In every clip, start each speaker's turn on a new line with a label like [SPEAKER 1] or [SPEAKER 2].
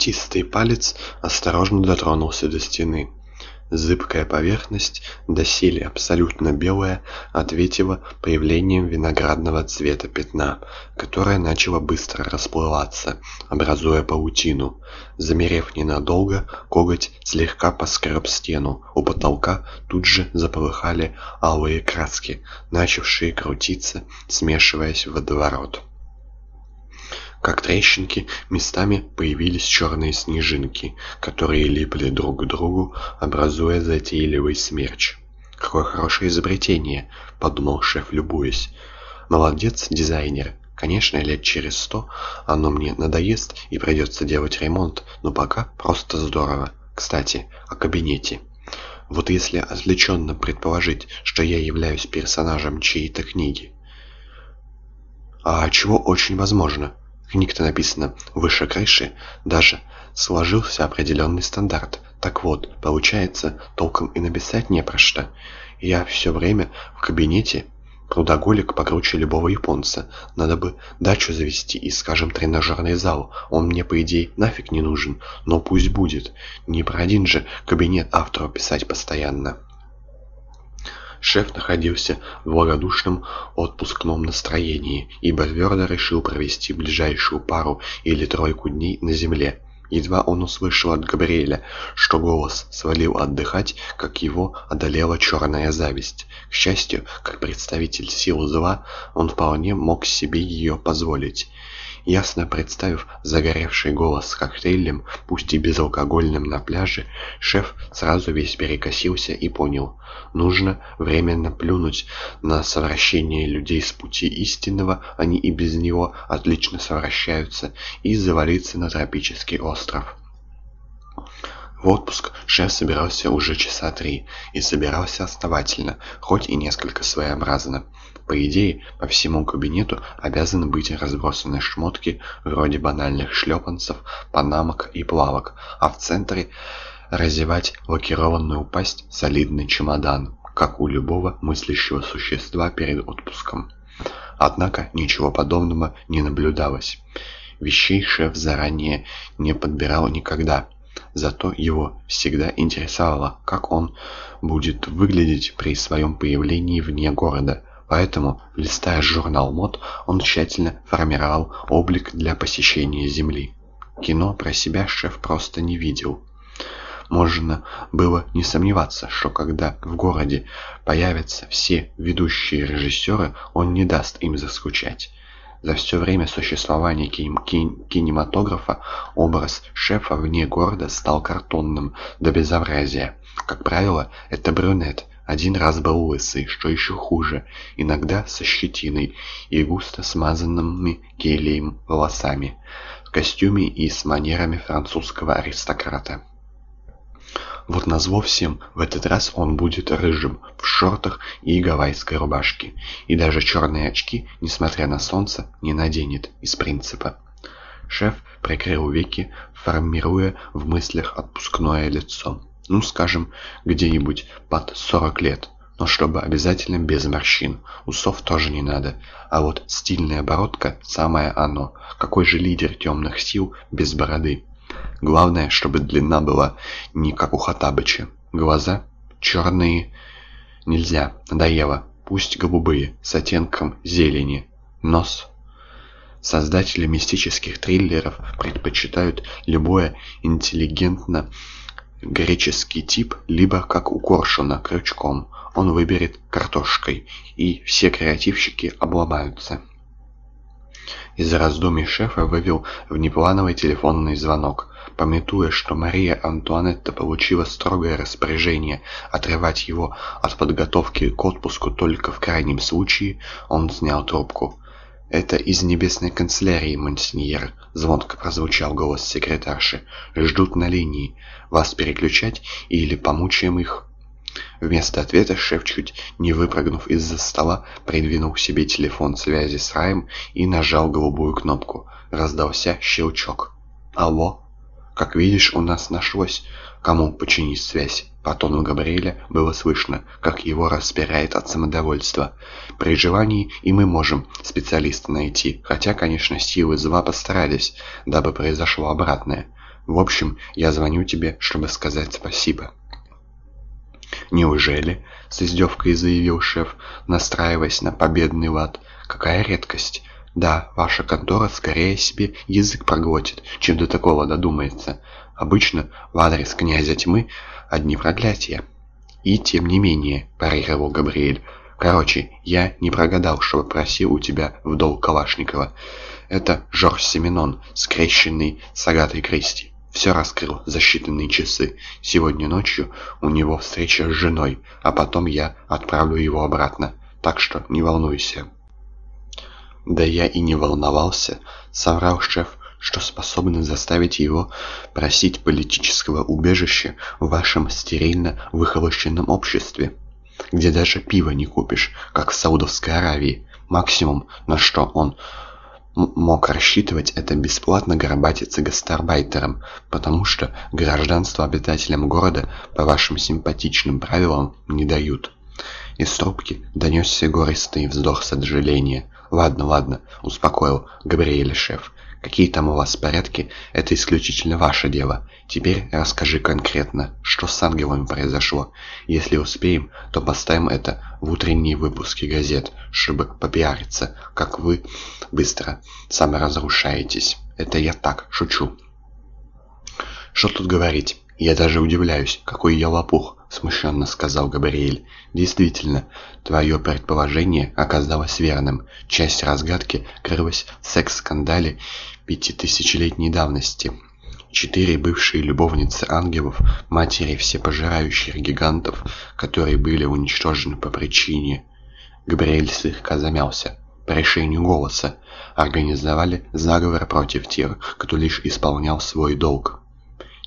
[SPEAKER 1] Когтистый палец осторожно дотронулся до стены. Зыбкая поверхность, доселе абсолютно белая, ответила появлением виноградного цвета пятна, которое начало быстро расплываться, образуя паутину. Замерев ненадолго, коготь слегка поскреб стену. У потолка тут же заполыхали алые краски, начавшие крутиться, смешиваясь в водоворот. Как трещинки, местами появились черные снежинки, которые липли друг к другу, образуя затейливый смерч. «Какое хорошее изобретение!» — подумал шеф, любуясь. «Молодец, дизайнер. Конечно, лет через сто оно мне надоест и придется делать ремонт, но пока просто здорово. Кстати, о кабинете». Вот если отвлеченно предположить, что я являюсь персонажем чьей-то книги. А чего очень возможно, книг-то написано выше крыши, даже сложился определенный стандарт. Так вот, получается, толком и написать не про что. Я все время в кабинете, трудоголик покруче любого японца. Надо бы дачу завести и, скажем, тренажерный зал. Он мне, по идее, нафиг не нужен, но пусть будет. Не про один же кабинет автору писать постоянно. Шеф находился в благодушном отпускном настроении, ибо твердо решил провести ближайшую пару или тройку дней на земле. Едва он услышал от Габриэля, что голос свалил отдыхать, как его одолела черная зависть. К счастью, как представитель сил зла, он вполне мог себе ее позволить. Ясно представив загоревший голос с коктейлем, пусть и безалкогольным на пляже, шеф сразу весь перекосился и понял. Нужно временно плюнуть на совращение людей с пути истинного, они и без него отлично совращаются, и завалиться на тропический остров. В отпуск шеф собирался уже часа три, и собирался основательно, хоть и несколько своеобразно. По идее, по всему кабинету обязаны быть разбросаны шмотки вроде банальных шлепанцев, панамок и плавок, а в центре разевать лакированную пасть солидный чемодан, как у любого мыслящего существа перед отпуском. Однако ничего подобного не наблюдалось. Вещей шеф заранее не подбирал никогда. Зато его всегда интересовало, как он будет выглядеть при своем появлении вне города, Поэтому, листая журнал мод, он тщательно формировал облик для посещения Земли. Кино про себя шеф просто не видел. Можно было не сомневаться, что когда в городе появятся все ведущие режиссеры, он не даст им заскучать. За все время существования кин кин кинематографа образ шефа вне города стал картонным до безобразия. Как правило, это брюнет, один раз был лысый, что еще хуже, иногда со щетиной и густо смазанными гелием волосами, в костюме и с манерами французского аристократа. Вот назло всем, в этот раз он будет рыжим, в шортах и гавайской рубашке, и даже черные очки, несмотря на солнце, не наденет из принципа. Шеф прикрыл веки, формируя в мыслях отпускное лицо. Ну, скажем, где-нибудь под 40 лет. Но чтобы обязательно без морщин. Усов тоже не надо. А вот стильная бородка – самое оно. Какой же лидер темных сил без бороды? Главное, чтобы длина была не как у Хатабыча. Глаза черные нельзя, надоело. Пусть голубые, с оттенком зелени. Нос Создатели мистических триллеров предпочитают любое интеллигентно греческий тип, либо, как у Коршуна, крючком. Он выберет картошкой, и все креативщики обломаются. Из раздумий шефа вывел внеплановый телефонный звонок. Пометуя, что Мария Антуанетта получила строгое распоряжение отрывать его от подготовки к отпуску только в крайнем случае, он снял трубку. «Это из небесной канцелярии, монсеньер», — звонко прозвучал голос секретарши. «Ждут на линии. Вас переключать или помучаем их?» Вместо ответа шеф, чуть не выпрыгнув из-за стола, придвинул к себе телефон связи с Раем и нажал голубую кнопку. Раздался щелчок. «Алло? Как видишь, у нас нашлось, кому починить связь». По тону Габриэля было слышно, как его распирает от самодовольства. При желании и мы можем специалиста найти, хотя, конечно, силы зла постарались, дабы произошло обратное. В общем, я звоню тебе, чтобы сказать спасибо». «Неужели?» — с издевкой заявил шеф, настраиваясь на победный лад. «Какая редкость! Да, ваша контора скорее себе язык проглотит, чем до такого додумается. Обычно в адрес князя тьмы одни проклятия». «И тем не менее», — парировал Габриэль, — «короче, я не прогадал, что попросил у тебя в долг Калашникова. Это Жорж Семенон, скрещенный с Агатой Кристи. Все раскрыл за считанные часы. Сегодня ночью у него встреча с женой, а потом я отправлю его обратно. Так что не волнуйся». «Да я и не волновался», — соврал шеф, что способны заставить его просить политического убежища в вашем стерильно выхолощенном обществе, где даже пива не купишь, как в Саудовской Аравии. Максимум, на что он мог рассчитывать это бесплатно горбатиться гастарбайтером, потому что гражданство обитателям города по вашим симпатичным правилам не дают. Из трубки донесся горестный вздох сожаления. «Ладно, ладно», — успокоил Габриэль шеф. «Какие там у вас порядки, это исключительно ваше дело. Теперь расскажи конкретно, что с ангелами произошло. Если успеем, то поставим это в утренние выпуски газет, чтобы попиариться, как вы быстро саморазрушаетесь. Это я так, шучу». «Что тут говорить? Я даже удивляюсь, какой я лопух», — смущенно сказал Габриэль. «Действительно, твое предположение оказалось верным. Часть разгадки крылась в секс-скандале пятитысячелетней давности». Четыре бывшие любовницы ангелов, матери всепожирающих гигантов, которые были уничтожены по причине... Габриэль слегка замялся. По решению голоса организовали заговор против тех, кто лишь исполнял свой долг.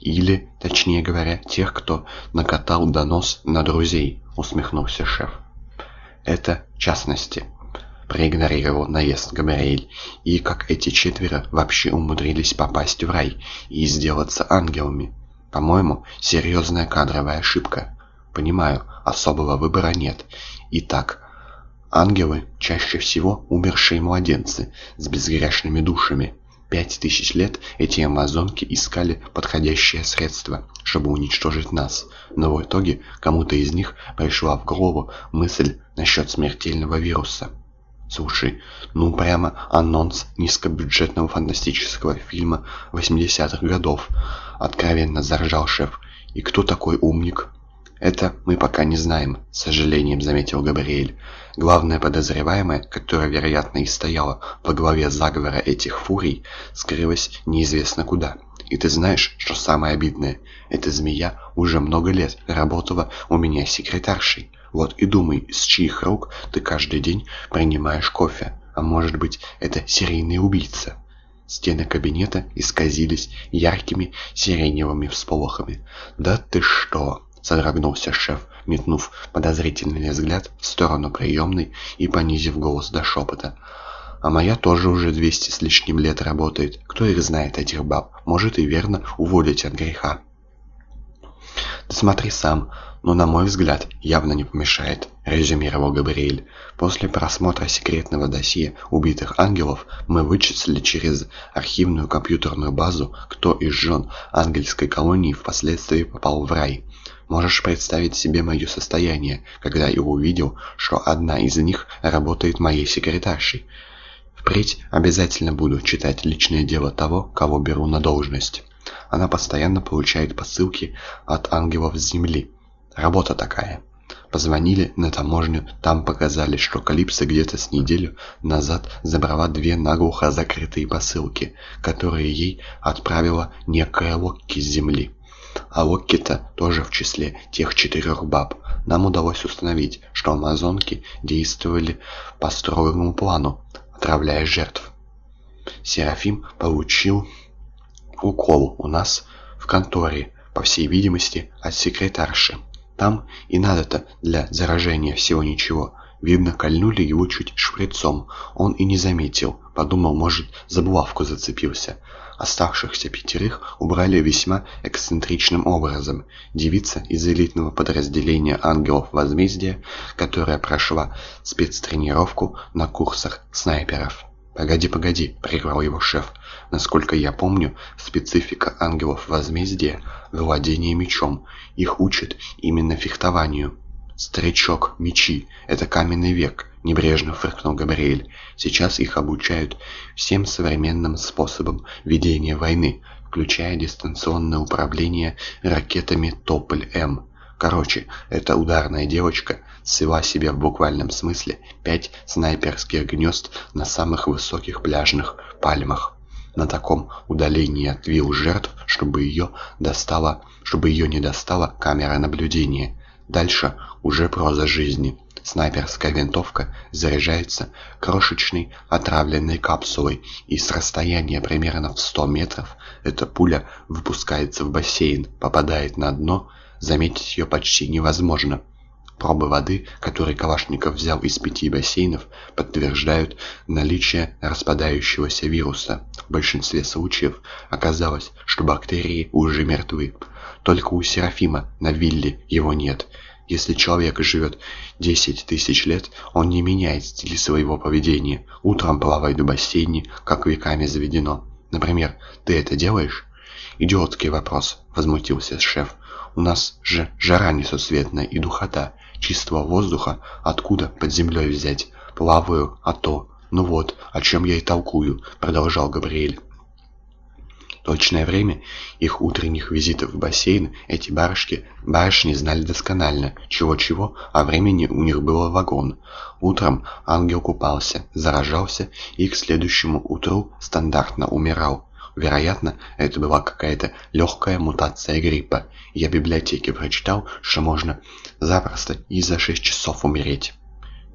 [SPEAKER 1] Или, точнее говоря, тех, кто накатал донос на друзей, усмехнулся шеф. Это частности. Проигнорировал наезд Габриэль. И как эти четверо вообще умудрились попасть в рай и сделаться ангелами? По-моему, серьезная кадровая ошибка. Понимаю, особого выбора нет. Итак, ангелы чаще всего умершие младенцы с безгрешными душами. Пять тысяч лет эти амазонки искали подходящее средство, чтобы уничтожить нас, но в итоге кому-то из них пришла в голову мысль насчет смертельного вируса. Слушай, ну прямо анонс низкобюджетного фантастического фильма 80-х годов. Откровенно заржал шеф. И кто такой умник? «Это мы пока не знаем», — с сожалением заметил Габриэль. «Главная подозреваемая, которая, вероятно, и стояла во главе заговора этих фурий, скрылась неизвестно куда. И ты знаешь, что самое обидное? Эта змея уже много лет работала у меня секретаршей. Вот и думай, с чьих рук ты каждый день принимаешь кофе. А может быть, это серийный убийца?» Стены кабинета исказились яркими сиреневыми всполохами. «Да ты что!» Содрогнулся шеф, метнув подозрительный взгляд в сторону приемной и понизив голос до шепота. «А моя тоже уже двести с лишним лет работает. Кто их знает, этих баб? Может и верно уволить от греха». «Ты смотри сам, но, на мой взгляд, явно не помешает», — резюмировал Габриэль. «После просмотра секретного досье убитых ангелов мы вычислили через архивную компьютерную базу, кто из жен ангельской колонии впоследствии попал в рай. Можешь представить себе мое состояние, когда я увидел, что одна из них работает моей секретаршей. Впредь обязательно буду читать личное дело того, кого беру на должность. Она постоянно получает посылки от ангелов с земли. Работа такая. Позвонили на таможню, там показали, что Калипсо где-то с неделю назад забрала две наглухо закрытые посылки, которые ей отправила некая Локки с земли. А Локки-то тоже в числе тех четырех баб. Нам удалось установить, что амазонки действовали по строгому плану, отравляя жертв. Серафим получил укол у нас в конторе, по всей видимости, от секретарши. Там и надо-то для заражения всего ничего. Видно, кольнули его чуть шприцом. Он и не заметил. Подумал, может, за булавку зацепился. Оставшихся пятерых убрали весьма эксцентричным образом. Девица из элитного подразделения «Ангелов Возмездия», которая прошла спецтренировку на курсах снайперов. «Погоди, погоди», — прервал его шеф. «Насколько я помню, специфика ангелов возмездия — владение мечом. Их учат именно фехтованию». «Старичок, мечи — это каменный век», — небрежно фыркнул Габриэль. «Сейчас их обучают всем современным способам ведения войны, включая дистанционное управление ракетами «Тополь-М». Короче, эта ударная девочка свела себе в буквальном смысле пять снайперских гнезд на самых высоких пляжных пальмах. На таком удалении от вилл жертв, чтобы ее достала, чтобы ее не достала камера наблюдения. Дальше уже проза жизни. Снайперская винтовка заряжается крошечной отравленной капсулой, и с расстояния примерно в 100 метров эта пуля выпускается в бассейн, попадает на дно, заметить ее почти невозможно. Пробы воды, которые Калашников взял из пяти бассейнов, подтверждают наличие распадающегося вируса. В большинстве случаев оказалось, что бактерии уже мертвы. Только у Серафима на вилле его нет. Если человек живет 10 тысяч лет, он не меняет стиль своего поведения. Утром плавает в бассейне, как веками заведено. Например, ты это делаешь? «Идиотский вопрос», — возмутился шеф. «У нас же жара несусветная и духота. Чистого воздуха откуда под землей взять? Плаваю, а то...» «Ну вот, о чем я и толкую», — продолжал Габриэль. Точное время их утренних визитов в бассейн эти барышки, барышни знали досконально, чего-чего, а времени у них было вагон. Утром ангел купался, заражался и к следующему утру стандартно умирал. Вероятно, это была какая-то легкая мутация гриппа. Я в библиотеке прочитал, что можно запросто и за 6 часов умереть.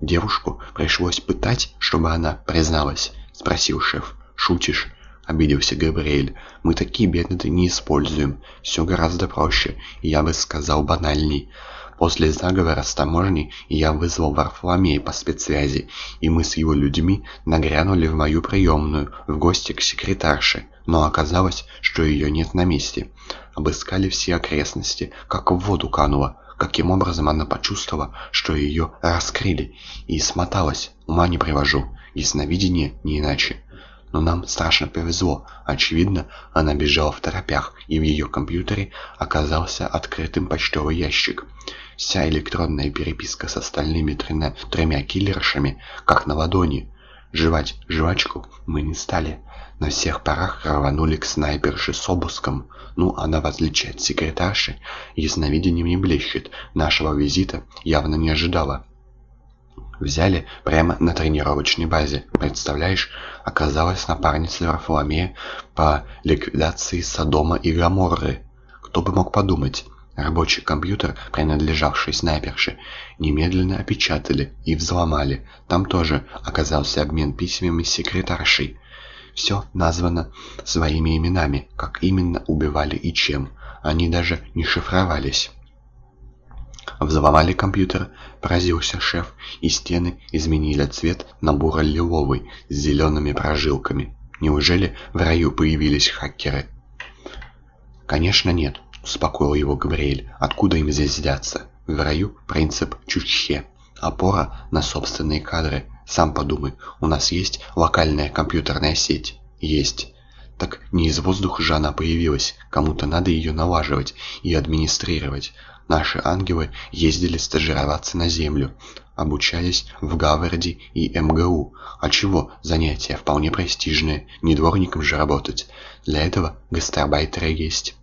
[SPEAKER 1] «Девушку пришлось пытать, чтобы она призналась?» — спросил шеф. «Шутишь?» — обиделся Габриэль. «Мы такие методы не используем. Все гораздо проще, я бы сказал банальней. После заговора с таможней я вызвал Варфоломея по спецсвязи, и мы с его людьми нагрянули в мою приемную, в гости к секретарше, но оказалось, что ее нет на месте. Обыскали все окрестности, как в воду канула. Каким образом она почувствовала, что ее раскрыли, и смоталась, ума не привожу, ясновидение не иначе. Но нам страшно повезло. Очевидно, она бежала в торопях, и в ее компьютере оказался открытым почтовый ящик. Вся электронная переписка с остальными тремя, тремя киллершами, как на ладони. Жевать жвачку мы не стали. На всех парах рванули к снайперше с обыском. Ну, она, в отличие от секретарши, ясновидением не блещет. Нашего визита явно не ожидала. Взяли прямо на тренировочной базе. Представляешь, оказалась напарницей Варфоломея по ликвидации Содома и Гаморры. Кто бы мог подумать. Рабочий компьютер, принадлежавший снайперше, немедленно опечатали и взломали. Там тоже оказался обмен письмами с секретаршей. Все названо своими именами, как именно убивали и чем. Они даже не шифровались. Взломали компьютер, поразился шеф, и стены изменили цвет на буро-лиловый с зелеными прожилками. Неужели в раю появились хакеры? Конечно нет, успокоил его Габриэль. Откуда им здесь взяться? В раю принцип чучхе. Опора на собственные кадры. Сам подумай, у нас есть локальная компьютерная сеть? Есть. Так не из воздуха же она появилась. Кому-то надо ее налаживать и администрировать. Наши ангелы ездили стажироваться на Землю, обучались в Гаварде и МГУ. А чего, занятия вполне престижные, не дворником же работать. Для этого гастарбайтеры есть.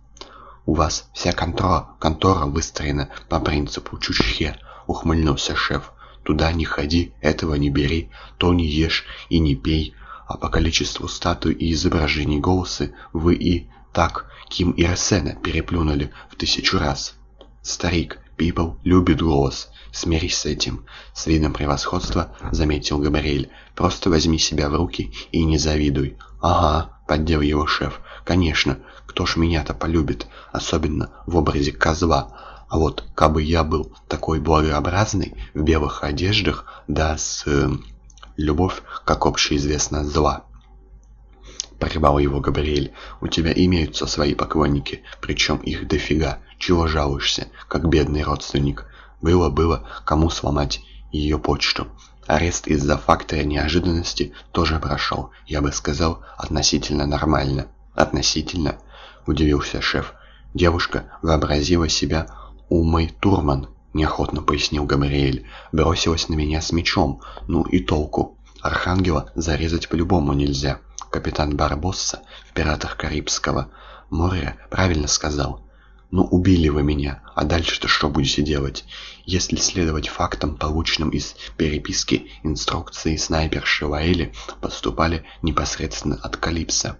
[SPEAKER 1] «У вас вся контора, контора выстроена по принципу чучхе», — ухмыльнулся шеф. «Туда не ходи, этого не бери, то не ешь и не пей, а по количеству статуй и изображений голосы вы и так Ким и Арсена переплюнули в тысячу раз». «Старик, Пипл любит голос. Смирись с этим». С видом превосходства заметил Габриэль. «Просто возьми себя в руки и не завидуй». «Ага», — поддел его шеф. «Конечно, кто ж меня-то полюбит, особенно в образе козла. А вот кабы я был такой благообразный, в белых одеждах, да с... Э, любовь, как общеизвестно, зла». Порывал его Габриэль. «У тебя имеются свои поклонники, причем их дофига. Чего жалуешься, как бедный родственник? Было-было, кому сломать ее почту. Арест из-за фактора неожиданности тоже прошел, я бы сказал, относительно нормально. Относительно? Удивился шеф. Девушка вообразила себя Умой Турман, неохотно пояснил Габриэль. Бросилась на меня с мечом. Ну и толку. Архангела зарезать по-любому нельзя. Капитан Барбосса в «Пиратах Карибского» моря правильно сказал. Ну, убили вы меня, а дальше-то что будете делать? Если следовать фактам, полученным из переписки, инструкции снайперши Ваэли поступали непосредственно от Калипса,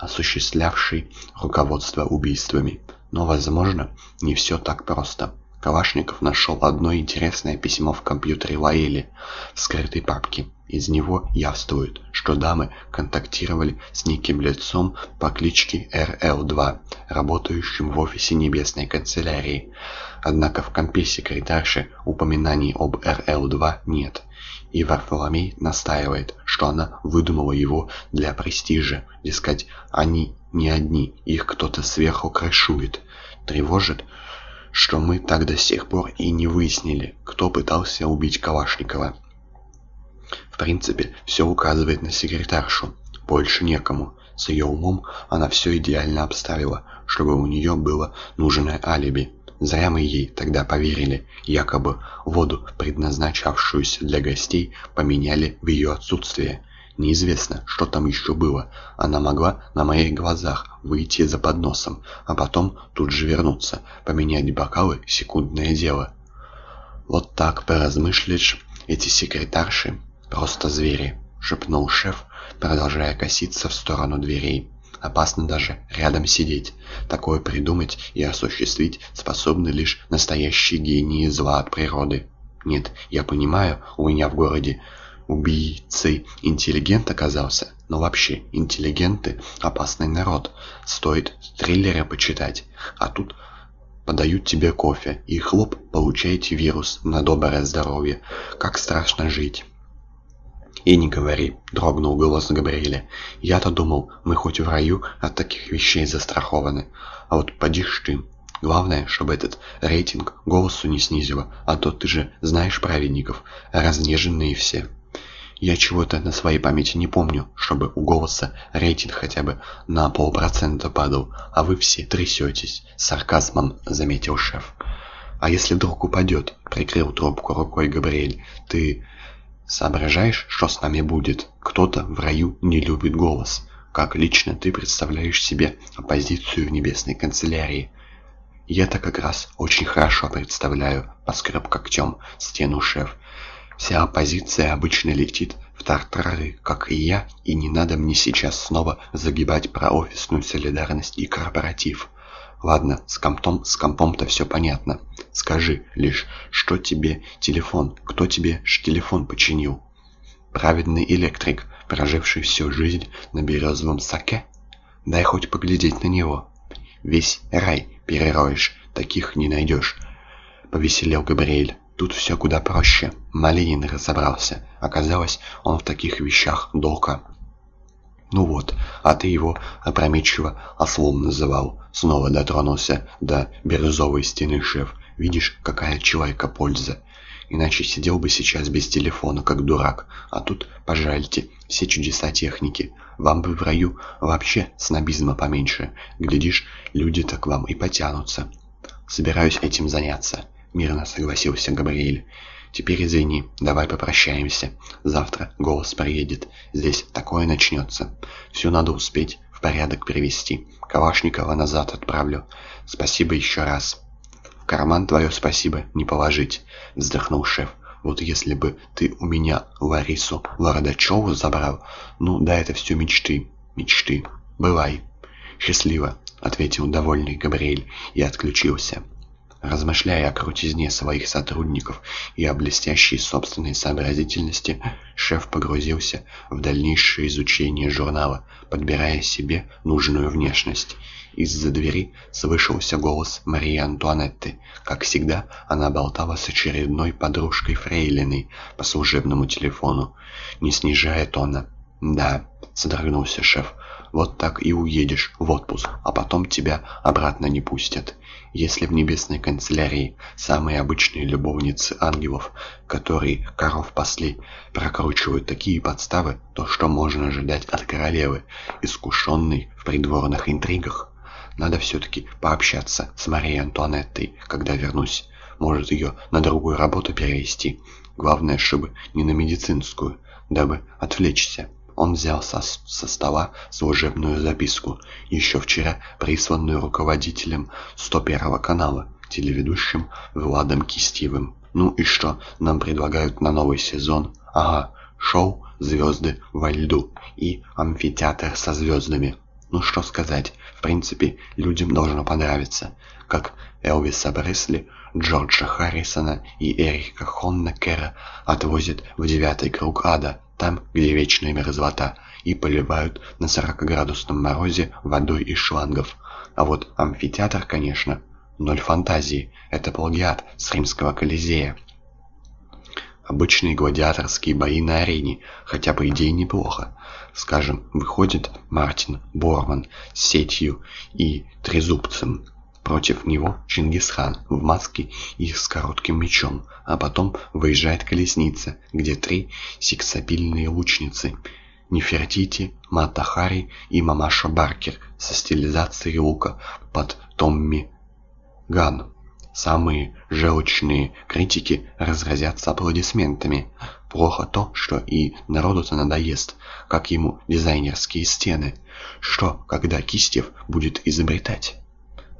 [SPEAKER 1] осуществлявший руководство убийствами. Но, возможно, не все так просто. Калашников нашел одно интересное письмо в компьютере Лаэли в скрытой папке. Из него явствует, что дамы контактировали с неким лицом по кличке РЛ-2, работающим в офисе Небесной канцелярии. Однако в компе секретарши упоминаний об РЛ-2 нет. И Варфоломей настаивает, что она выдумала его для престижа. Дескать, они не одни, их кто-то сверху крышует. Тревожит, что мы так до сих пор и не выяснили, кто пытался убить Калашникова. В принципе, все указывает на секретаршу. Больше некому. С ее умом она все идеально обставила, чтобы у нее было нужное алиби. Зря мы ей тогда поверили. Якобы воду, предназначавшуюся для гостей, поменяли в ее отсутствие. Неизвестно, что там еще было. Она могла на моих глазах выйти за подносом, а потом тут же вернуться. Поменять бокалы – секундное дело. Вот так поразмышлишь, эти секретарши просто звери, шепнул шеф, продолжая коситься в сторону дверей. Опасно даже рядом сидеть. Такое придумать и осуществить способны лишь настоящие гении зла от природы. Нет, я понимаю, у меня в городе убийцей интеллигент оказался, но вообще интеллигенты – опасный народ. Стоит триллеры почитать, а тут подают тебе кофе, и хлоп, получаете вирус на доброе здоровье. Как страшно жить. «И не говори», — дрогнул голос Габриэля. «Я-то думал, мы хоть в раю от таких вещей застрахованы. А вот поди ты. Главное, чтобы этот рейтинг голосу не снизило, а то ты же знаешь праведников, разнеженные все». Я чего-то на своей памяти не помню, чтобы у голоса рейтинг хотя бы на полпроцента падал, а вы все трясетесь, сарказмом заметил шеф. А если вдруг упадет, прикрыл трубку рукой Габриэль, ты соображаешь, что с нами будет? Кто-то в раю не любит голос. Как лично ты представляешь себе оппозицию в небесной канцелярии? Я-то как раз очень хорошо представляю, поскреб когтем стену шеф. Вся оппозиция обычно летит в тартары, как и я, и не надо мне сейчас снова загибать про офисную солидарность и корпоратив. Ладно, с компом, с компом-то все понятно. Скажи лишь, что тебе телефон, кто тебе ж телефон починил? Праведный электрик, проживший всю жизнь на березовом саке? Дай хоть поглядеть на него. Весь рай перероешь, таких не найдешь. Повеселел Габриэль. Тут все куда проще. Малинин разобрался. Оказалось, он в таких вещах дока. Ну вот, а ты его опрометчиво ослом называл. Снова дотронулся до бирюзовой стены шеф. Видишь, какая человека польза. Иначе сидел бы сейчас без телефона, как дурак. А тут, пожальте, все чудеса техники. Вам бы в раю вообще снобизма поменьше. Глядишь, люди-то к вам и потянутся. Собираюсь этим заняться. — мирно согласился Габриэль. «Теперь извини, давай попрощаемся. Завтра голос приедет. Здесь такое начнется. Все надо успеть в порядок привести. Калашникова назад отправлю. Спасибо еще раз». «В карман твое спасибо не положить», — вздохнул шеф. «Вот если бы ты у меня Ларису Лородачеву забрал, ну да это все мечты, мечты. Бывай». «Счастливо», — ответил довольный Габриэль и отключился. Размышляя о крутизне своих сотрудников и о блестящей собственной сообразительности, шеф погрузился в дальнейшее изучение журнала, подбирая себе нужную внешность. Из-за двери слышался голос Марии Антуанетты. Как всегда, она болтала с очередной подружкой Фрейлиной по служебному телефону, не снижая тона. «Да», — содрогнулся шеф, — вот так и уедешь в отпуск, а потом тебя обратно не пустят. Если в небесной канцелярии самые обычные любовницы ангелов, которые коров пасли, прокручивают такие подставы, то что можно ожидать от королевы, искушенной в придворных интригах? Надо все-таки пообщаться с Марией Антуанеттой, когда вернусь. Может, ее на другую работу перевести. Главное, чтобы не на медицинскую, дабы отвлечься. Он взял со, со стола служебную записку, еще вчера присланную руководителем 101 канала, телеведущим Владом Кистьевым. Ну и что нам предлагают на новый сезон? Ага, шоу «Звезды во льду» и амфитеатр со звездами. Ну что сказать, в принципе, людям должно понравиться. Как Элвиса Пресли, Джорджа Харрисона и Эрика Хоннекера отвозят в девятый круг ада, там, где вечная мерзлота, и поливают на 40-градусном морозе водой из шлангов. А вот амфитеатр, конечно, ноль фантазии, это плагиат с римского Колизея. Обычные гладиаторские бои на арене, хотя по идее неплохо. Скажем, выходит Мартин Борман с сетью и трезубцем, Против него Чингисхан в маске и с коротким мечом, а потом выезжает колесница, где три сексапильные лучницы Нефертити, Матахари и Мамаша Баркер со стилизацией лука под Томми Ган. Самые желчные критики разразятся аплодисментами. Плохо то, что и народу-то надоест, как ему дизайнерские стены. Что, когда Кистев будет изобретать?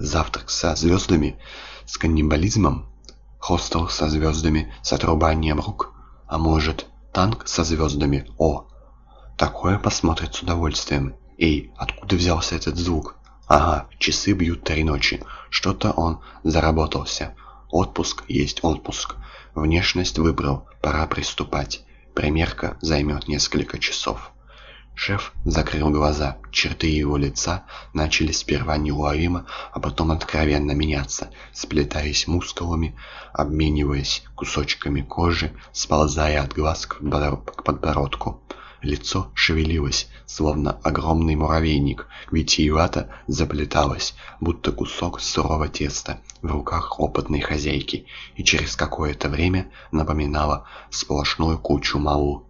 [SPEAKER 1] Завтрак со звездами, с каннибализмом, хостел со звездами, с отрубанием рук, а может, танк со звездами, о! Такое посмотрит с удовольствием. Эй, откуда взялся этот звук? Ага, часы бьют три ночи. Что-то он заработался. Отпуск есть отпуск. Внешность выбрал, пора приступать. Примерка займет несколько часов. Шеф закрыл глаза. Черты его лица начали сперва неуловимо, а потом откровенно меняться, сплетаясь мускулами, обмениваясь кусочками кожи, сползая от глаз к подбородку. Лицо шевелилось, словно огромный муравейник, витиевато заплеталось, будто кусок сырого теста в руках опытной хозяйки, и через какое-то время напоминало сплошную кучу малу.